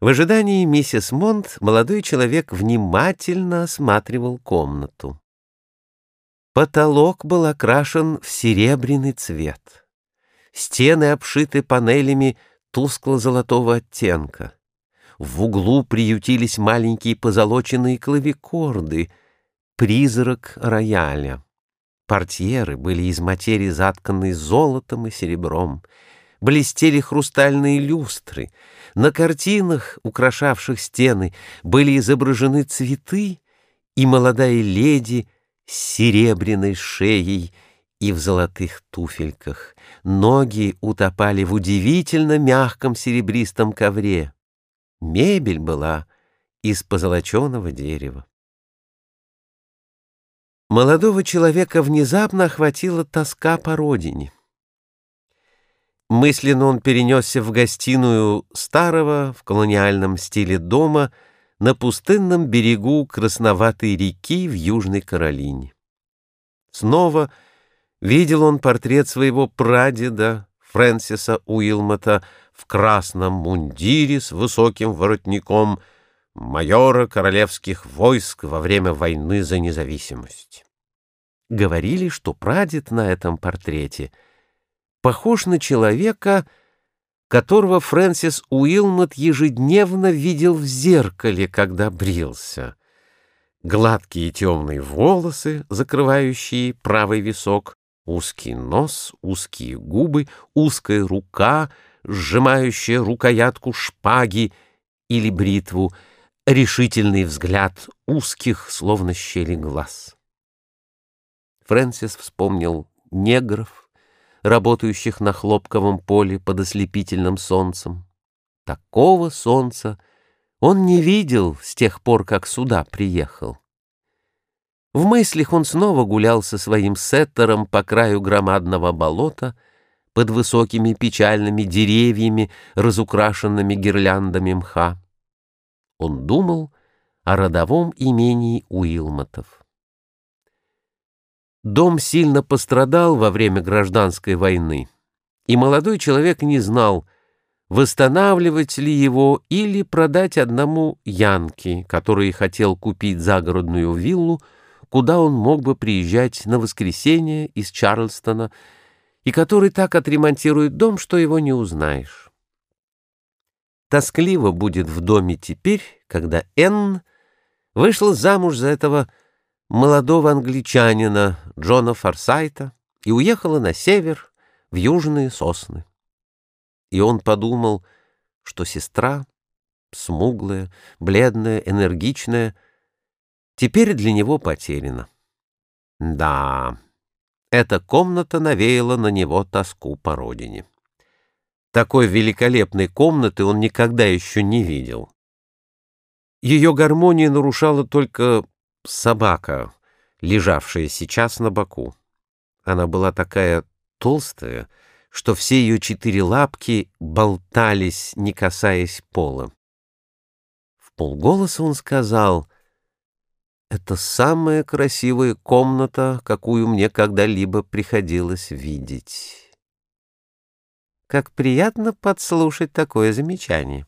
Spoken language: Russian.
В ожидании миссис Монт молодой человек внимательно осматривал комнату. Потолок был окрашен в серебряный цвет. Стены обшиты панелями тускло-золотого оттенка. В углу приютились маленькие позолоченные клавикорды, призрак рояля. Портьеры были из материи, затканной золотом и серебром блестели хрустальные люстры. На картинах, украшавших стены, были изображены цветы и молодая леди с серебряной шеей и в золотых туфельках. Ноги утопали в удивительно мягком серебристом ковре. Мебель была из позолоченного дерева. Молодого человека внезапно охватила тоска по родине. Мысленно он перенесся в гостиную старого в колониальном стиле дома на пустынном берегу красноватой реки в Южной Каролине. Снова видел он портрет своего прадеда Фрэнсиса Уилмота в красном мундире с высоким воротником майора королевских войск во время войны за независимость. Говорили, что прадед на этом портрете — похож на человека, которого Фрэнсис Уилмот ежедневно видел в зеркале, когда брился. Гладкие темные волосы, закрывающие правый висок, узкий нос, узкие губы, узкая рука, сжимающая рукоятку шпаги или бритву, решительный взгляд узких, словно щели глаз. Фрэнсис вспомнил негров, работающих на хлопковом поле под ослепительным солнцем. Такого солнца он не видел с тех пор, как сюда приехал. В мыслях он снова гулял со своим сеттером по краю громадного болота под высокими печальными деревьями, разукрашенными гирляндами мха. Он думал о родовом имении Уилмотов. Дом сильно пострадал во время гражданской войны, и молодой человек не знал, восстанавливать ли его или продать одному Янке, который хотел купить загородную виллу, куда он мог бы приезжать на воскресенье из Чарльстона, и который так отремонтирует дом, что его не узнаешь. Тоскливо будет в доме теперь, когда Энн вышла замуж за этого молодого англичанина Джона Форсайта и уехала на север, в южные сосны. И он подумал, что сестра, смуглая, бледная, энергичная, теперь для него потеряна. Да, эта комната навеяла на него тоску по родине. Такой великолепной комнаты он никогда еще не видел. Ее гармонию нарушала только собака, лежавшая сейчас на боку. Она была такая толстая, что все ее четыре лапки болтались, не касаясь пола. В полголоса он сказал, «Это самая красивая комната, какую мне когда-либо приходилось видеть». Как приятно подслушать такое замечание.